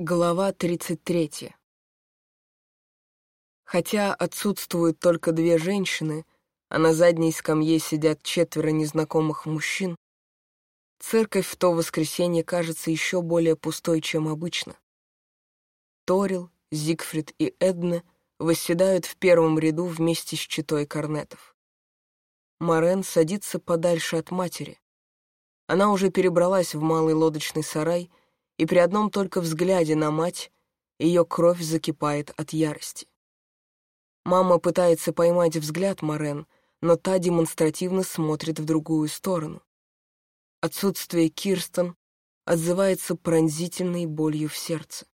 Глава 33. Хотя отсутствуют только две женщины, а на задней скамье сидят четверо незнакомых мужчин, церковь в то воскресенье кажется еще более пустой, чем обычно. Торил, Зигфрид и Эдна восседают в первом ряду вместе с читой корнетов. Морен садится подальше от матери. Она уже перебралась в малый лодочный сарай — и при одном только взгляде на мать ее кровь закипает от ярости. Мама пытается поймать взгляд Морен, но та демонстративно смотрит в другую сторону. Отсутствие Кирстен отзывается пронзительной болью в сердце.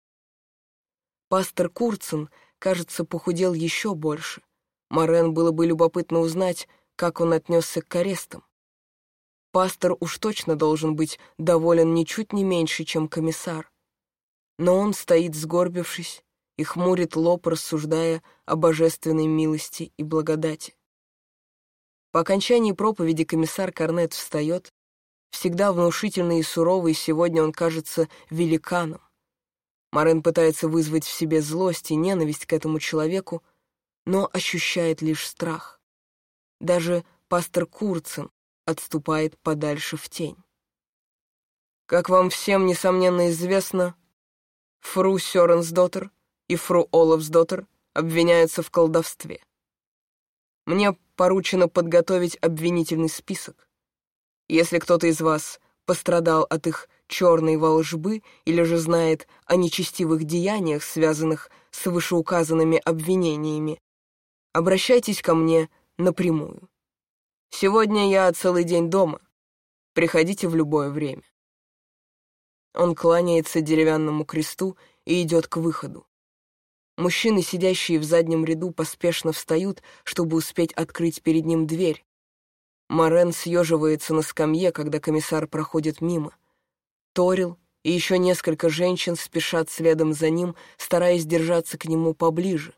Пастор Курцен, кажется, похудел еще больше. Морен было бы любопытно узнать, как он отнесся к арестам. Пастор уж точно должен быть доволен ничуть не меньше, чем комиссар. Но он стоит сгорбившись и хмурит лоб, рассуждая о божественной милости и благодати. По окончании проповеди комиссар Корнет встает, всегда внушительный и суровый, сегодня он кажется великаном. Марен пытается вызвать в себе злость и ненависть к этому человеку, но ощущает лишь страх. Даже пастор Курцин, отступает подальше в тень. Как вам всем, несомненно, известно, фру Сёренсдоттер и фру Олафсдоттер обвиняются в колдовстве. Мне поручено подготовить обвинительный список. Если кто-то из вас пострадал от их черной волжбы или же знает о нечестивых деяниях, связанных с вышеуказанными обвинениями, обращайтесь ко мне напрямую. Сегодня я целый день дома. Приходите в любое время. Он кланяется деревянному кресту и идет к выходу. Мужчины, сидящие в заднем ряду, поспешно встают, чтобы успеть открыть перед ним дверь. Морен съеживается на скамье, когда комиссар проходит мимо. Торил и еще несколько женщин спешат следом за ним, стараясь держаться к нему поближе.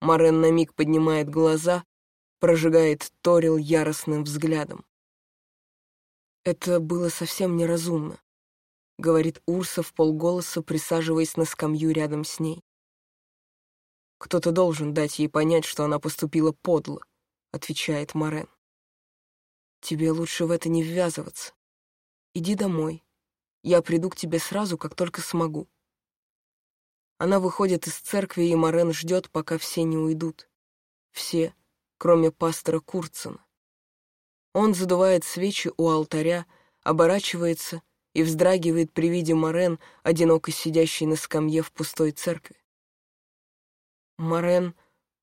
Морен на миг поднимает глаза, прожигает Торил яростным взглядом. «Это было совсем неразумно», — говорит Урса в полголоса, присаживаясь на скамью рядом с ней. «Кто-то должен дать ей понять, что она поступила подло», — отвечает Морен. «Тебе лучше в это не ввязываться. Иди домой. Я приду к тебе сразу, как только смогу». Она выходит из церкви, и Морен ждет, пока все не уйдут. Все, кроме пастора Курцена. Он задувает свечи у алтаря, оборачивается и вздрагивает при виде Морен, одиноко сидящей на скамье в пустой церкви. Морен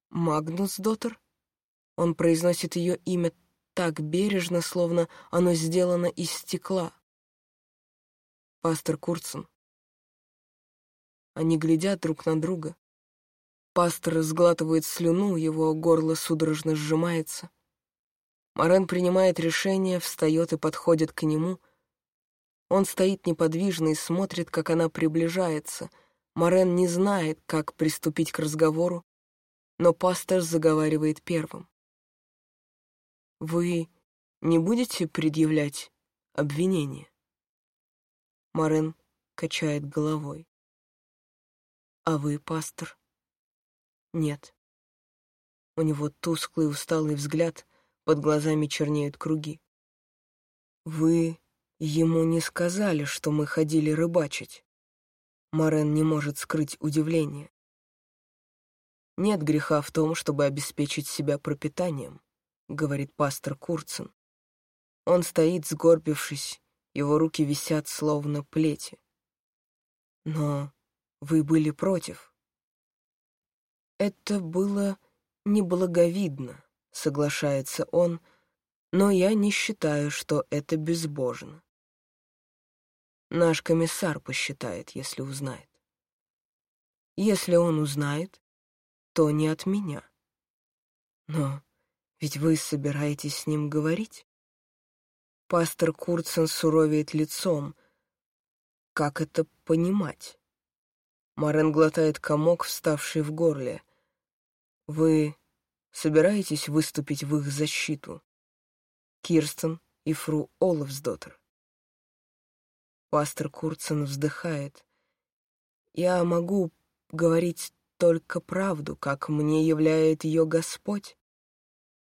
Магнус Доттер? Он произносит ее имя так бережно, словно оно сделано из стекла. Пастор Курцен. Они глядят друг на друга. Пастор сглатывает слюну, его горло судорожно сжимается. Морен принимает решение, встает и подходит к нему. Он стоит неподвижно и смотрит, как она приближается. Морен не знает, как приступить к разговору, но пастор заговаривает первым. «Вы не будете предъявлять обвинение?» Морен качает головой. «А вы, пастор?» Нет. У него тусклый усталый взгляд, под глазами чернеют круги. Вы ему не сказали, что мы ходили рыбачить. Морен не может скрыть удивление. Нет греха в том, чтобы обеспечить себя пропитанием, говорит пастор Курцен. Он стоит, сгорбившись, его руки висят словно плети. Но вы были против. «Это было неблаговидно», — соглашается он, «но я не считаю, что это безбожно». Наш комиссар посчитает, если узнает. Если он узнает, то не от меня. Но ведь вы собираетесь с ним говорить? Пастор Курцен суровеет лицом. Как это понимать? Марен глотает комок, вставший в горле. Вы собираетесь выступить в их защиту? Кирстен и фру Олафсдоттер. Пастор Курцен вздыхает. Я могу говорить только правду, как мне являет ее Господь.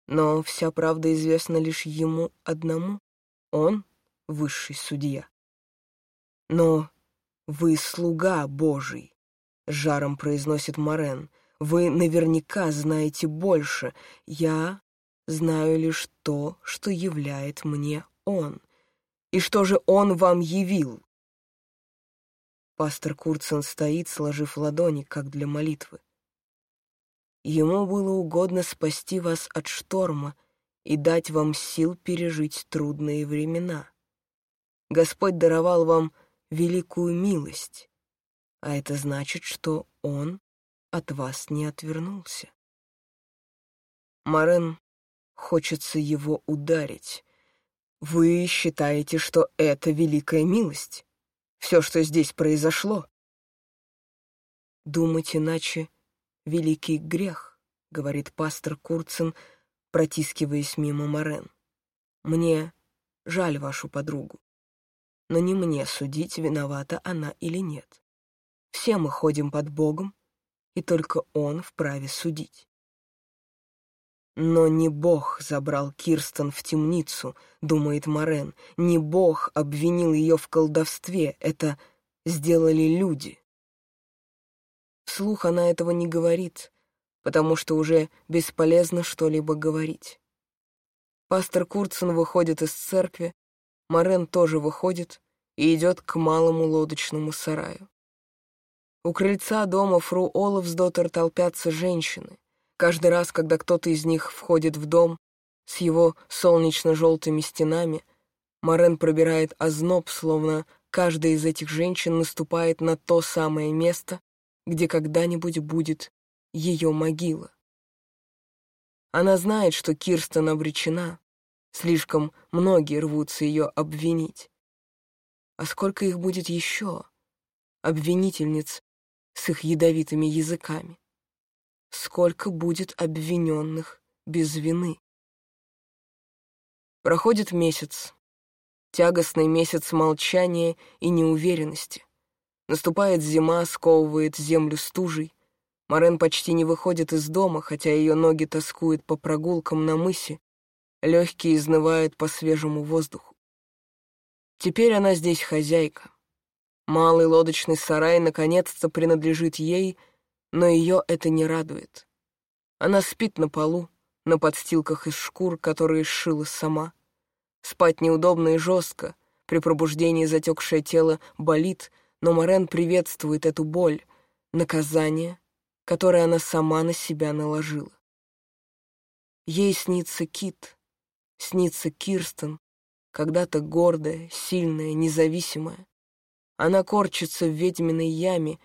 Но вся правда известна лишь ему одному. Он — высший судья. Но вы слуга Божий, — жаром произносит Морен. Вы наверняка знаете больше. Я знаю лишь то, что являет мне он. И что же он вам явил? Пастор Курцен стоит, сложив ладони, как для молитвы. Ему было угодно спасти вас от шторма и дать вам сил пережить трудные времена. Господь даровал вам великую милость, а это значит, что Он от вас не отвернулся. Марен хочется его ударить. Вы считаете, что это великая милость? все, что здесь произошло. «Думать иначе — великий грех», — говорит пастор Курцин, протискиваясь мимо Морен. «Мне жаль вашу подругу, но не мне судить, виновата она или нет. Все мы ходим под Богом, и только Он вправе судить». Но не Бог забрал Кирстен в темницу, думает Морен. Не Бог обвинил ее в колдовстве. Это сделали люди. Вслух она этого не говорит, потому что уже бесполезно что-либо говорить. Пастор Курцен выходит из церкви, Морен тоже выходит и идет к малому лодочному сараю. У крыльца дома фру Олафсдоттер толпятся женщины. Каждый раз, когда кто-то из них входит в дом с его солнечно-желтыми стенами, Морен пробирает озноб, словно каждая из этих женщин наступает на то самое место, где когда-нибудь будет ее могила. Она знает, что Кирстен обречена, слишком многие рвутся ее обвинить. А сколько их будет еще, обвинительниц с их ядовитыми языками? сколько будет обвиненных без вины. Проходит месяц, тягостный месяц молчания и неуверенности. Наступает зима, сковывает землю стужей. Морен почти не выходит из дома, хотя ее ноги тоскуют по прогулкам на мысе, легкие изнывают по свежему воздуху. Теперь она здесь хозяйка. Малый лодочный сарай наконец-то принадлежит ей — но ее это не радует. Она спит на полу, на подстилках из шкур, которые сшила сама. Спать неудобно и жестко, при пробуждении затекшее тело болит, но Морен приветствует эту боль, наказание, которое она сама на себя наложила. Ей снится Кит, снится Кирстен, когда-то гордая, сильная, независимая. Она корчится в ведьминой яме,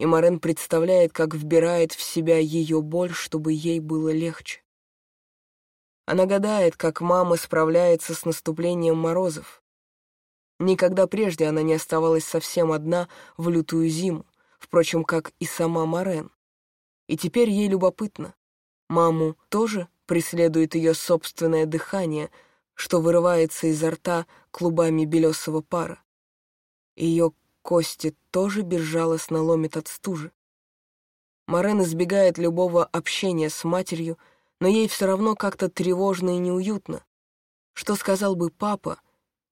и Морен представляет, как вбирает в себя ее боль, чтобы ей было легче. Она гадает, как мама справляется с наступлением морозов. Никогда прежде она не оставалась совсем одна в лютую зиму, впрочем, как и сама Морен. И теперь ей любопытно. Маму тоже преследует ее собственное дыхание, что вырывается изо рта клубами белесого пара. Ее Кости тоже безжалостно ломит от стужи. Морен избегает любого общения с матерью, но ей все равно как-то тревожно и неуютно. Что сказал бы папа,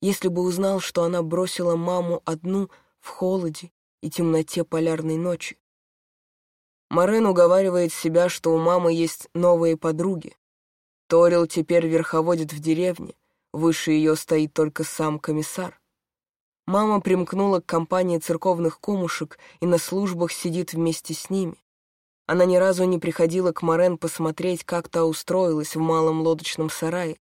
если бы узнал, что она бросила маму одну в холоде и темноте полярной ночи? Морен уговаривает себя, что у мамы есть новые подруги. Торил теперь верховодит в деревне, выше ее стоит только сам комиссар. Мама примкнула к компании церковных кумушек и на службах сидит вместе с ними. Она ни разу не приходила к Морен посмотреть, как та устроилась в малом лодочном сарае.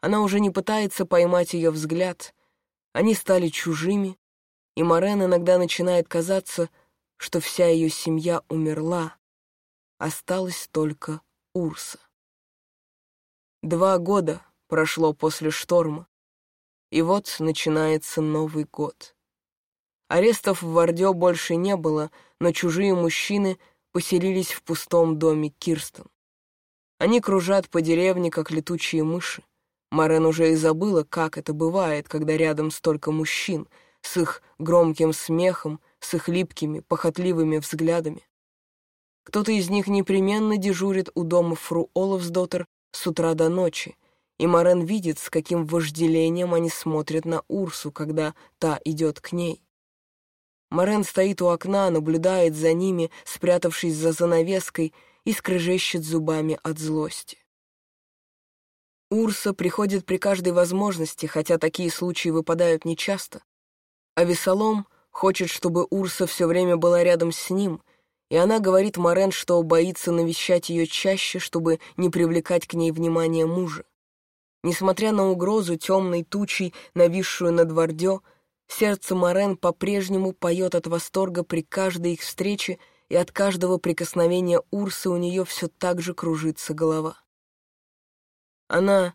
Она уже не пытается поймать ее взгляд. Они стали чужими, и Морен иногда начинает казаться, что вся ее семья умерла. Осталась только Урса. Два года прошло после шторма. И вот начинается Новый год. Арестов в Вардё больше не было, но чужие мужчины поселились в пустом доме Кирстен. Они кружат по деревне, как летучие мыши. Марен уже и забыла, как это бывает, когда рядом столько мужчин, с их громким смехом, с их липкими, похотливыми взглядами. Кто-то из них непременно дежурит у дома фру Олафсдоттер с утра до ночи, и Морен видит, с каким вожделением они смотрят на Урсу, когда та идет к ней. Морен стоит у окна, наблюдает за ними, спрятавшись за занавеской, и скрежещет зубами от злости. Урса приходит при каждой возможности, хотя такие случаи выпадают нечасто. А Весолом хочет, чтобы Урса все время была рядом с ним, и она говорит Морен, что боится навещать ее чаще, чтобы не привлекать к ней внимание мужа. Несмотря на угрозу темной тучей, нависшую над Вардё, сердце Морен по-прежнему поет от восторга при каждой их встрече, и от каждого прикосновения Урсы у нее все так же кружится голова. Она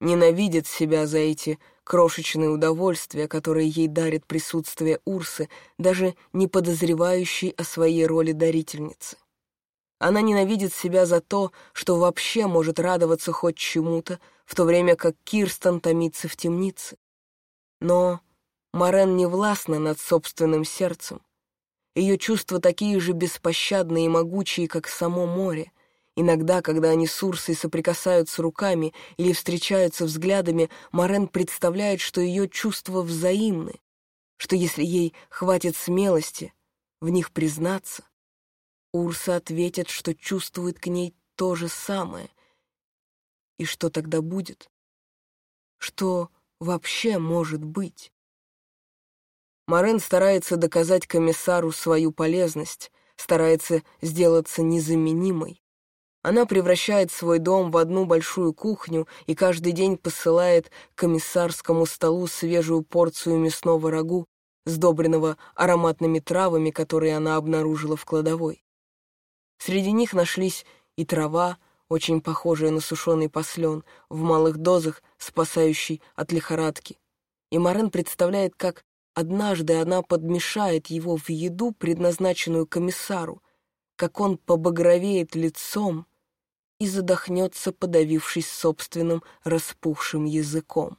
ненавидит себя за эти крошечные удовольствия, которые ей дарит присутствие Урсы, даже не подозревающей о своей роли дарительницы. Она ненавидит себя за то, что вообще может радоваться хоть чему-то, в то время как Кирстен томится в темнице. Но Морен не властна над собственным сердцем. Ее чувства такие же беспощадные и могучие, как само море, Иногда, когда они с Урсой соприкасаются руками или встречаются взглядами, Морен представляет, что ее чувства взаимны, что если ей хватит смелости в них признаться, Урса ответит, что чувствует к ней то же самое. И что тогда будет? Что вообще может быть? Морен старается доказать комиссару свою полезность, старается сделаться незаменимой. Она превращает свой дом в одну большую кухню и каждый день посылает комиссарскому столу свежую порцию мясного рагу, сдобренного ароматными травами, которые она обнаружила в кладовой. Среди них нашлись и трава, очень похожая на сушеный послен, в малых дозах, спасающий от лихорадки. И Марен представляет, как однажды она подмешает его в еду, предназначенную комиссару, как он побагровеет лицом, и задохнется, подавившись собственным распухшим языком.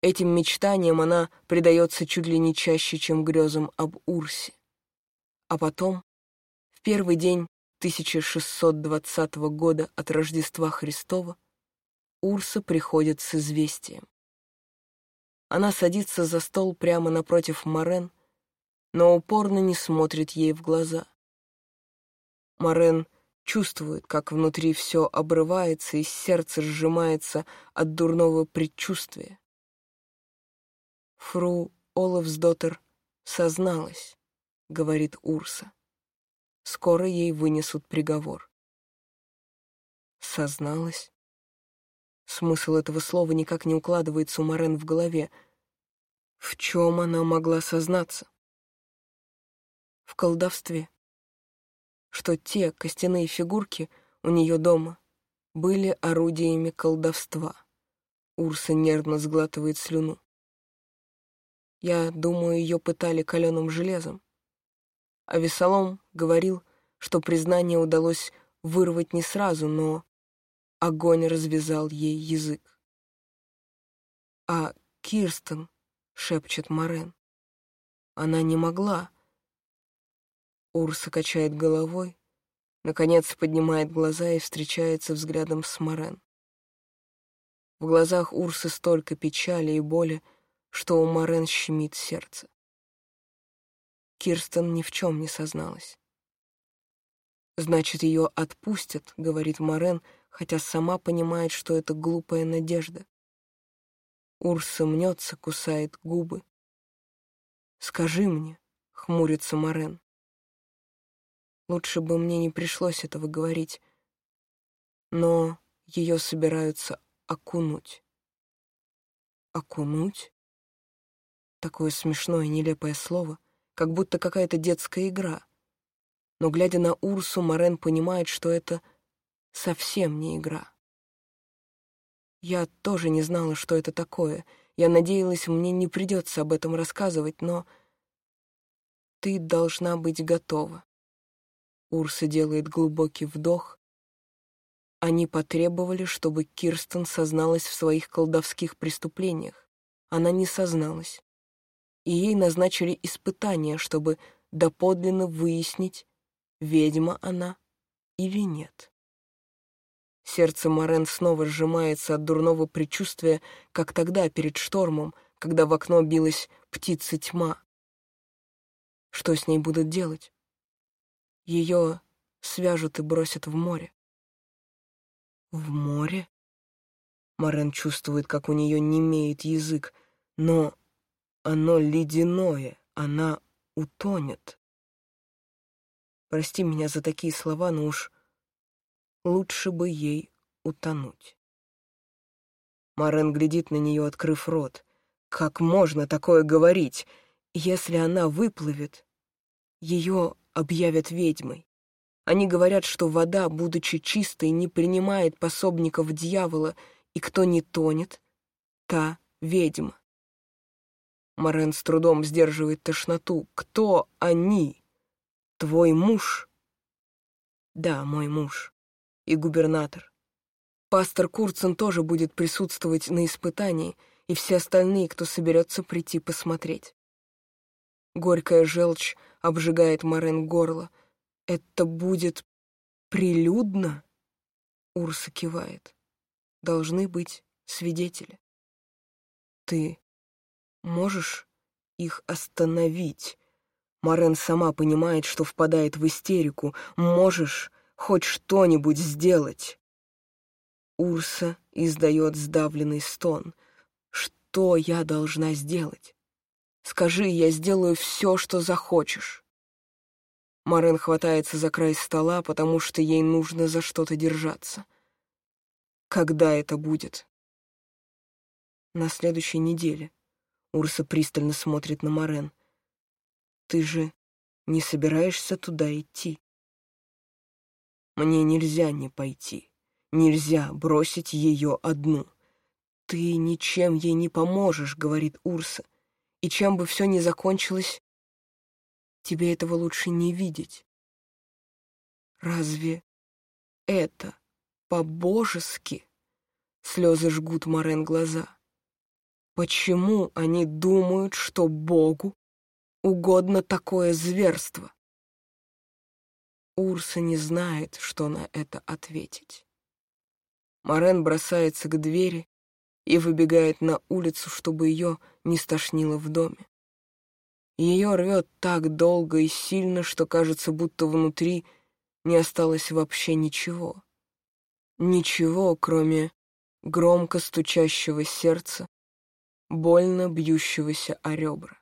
Этим мечтаниям она предается чуть ли не чаще, чем грезам об Урсе. А потом, в первый день 1620 года от Рождества Христова, Урса приходит с известием. Она садится за стол прямо напротив Морен, но упорно не смотрит ей в глаза. Морен чувствует, как внутри все обрывается и сердце сжимается от дурного предчувствия. Фру Олафсдоттер созналась, говорит Урса. Скоро ей вынесут приговор. Созналась? Смысл этого слова никак не укладывается у Морен в голове. В чем она могла сознаться? В колдовстве что те костяные фигурки у нее дома были орудиями колдовства. Урса нервно сглатывает слюну. Я думаю, ее пытали каленым железом. А Весолом говорил, что признание удалось вырвать не сразу, но огонь развязал ей язык. «А Кирстен», — шепчет Морен, — «она не могла». Урса качает головой, наконец поднимает глаза и встречается взглядом с Морен. В глазах Урсы столько печали и боли, что у Морен щемит сердце. Кирстен ни в чем не созналась. «Значит, ее отпустят», — говорит Морен, хотя сама понимает, что это глупая надежда. Урса мнется, кусает губы. «Скажи мне», — хмурится Морен. Лучше бы мне не пришлось этого говорить. Но ее собираются окунуть. Окунуть? Такое смешное, нелепое слово, как будто какая-то детская игра. Но, глядя на Урсу, Морен понимает, что это совсем не игра. Я тоже не знала, что это такое. Я надеялась, мне не придется об этом рассказывать, но ты должна быть готова. Урса делает глубокий вдох. Они потребовали, чтобы Кирстен созналась в своих колдовских преступлениях. Она не созналась. И ей назначили испытание, чтобы доподлинно выяснить, ведьма она или нет. Сердце Морен снова сжимается от дурного предчувствия, как тогда, перед штормом, когда в окно билась птица тьма. Что с ней будут делать? Ее свяжут и бросят в море. В море? Морен чувствует, как у нее немеет язык, но оно ледяное, она утонет. Прости меня за такие слова, но уж лучше бы ей утонуть. Марен глядит на нее, открыв рот. Как можно такое говорить? Если она выплывет, ее объявят ведьмой. Они говорят, что вода, будучи чистой, не принимает пособников дьявола, и кто не тонет, та ведьма. Морен с трудом сдерживает тошноту. Кто они? Твой муж? Да, мой муж. И губернатор. Пастор Курцен тоже будет присутствовать на испытании, и все остальные, кто соберется прийти посмотреть. Горькая желчь обжигает Морен горло. Это будет прилюдно? Урса кивает. Должны быть свидетели. Ты можешь их остановить? Морен сама понимает, что впадает в истерику. Можешь хоть что-нибудь сделать? Урса издает сдавленный стон. Что я должна сделать? Скажи, я сделаю все, что захочешь. Марен хватается за край стола, потому что ей нужно за что-то держаться. Когда это будет? На следующей неделе. Урса пристально смотрит на Марен. Ты же не собираешься туда идти? Мне нельзя не пойти. Нельзя бросить ее одну. Ты ничем ей не поможешь, говорит Урса. И чем бы все ни закончилось, тебе этого лучше не видеть. Разве это по-божески? Слезы жгут Морен глаза. Почему они думают, что Богу угодно такое зверство? Урса не знает, что на это ответить. Морен бросается к двери и выбегает на улицу, чтобы ее не стошнило в доме. Ее рвет так долго и сильно, что кажется, будто внутри не осталось вообще ничего. Ничего, кроме громко стучащего сердца больно бьющегося о ребра.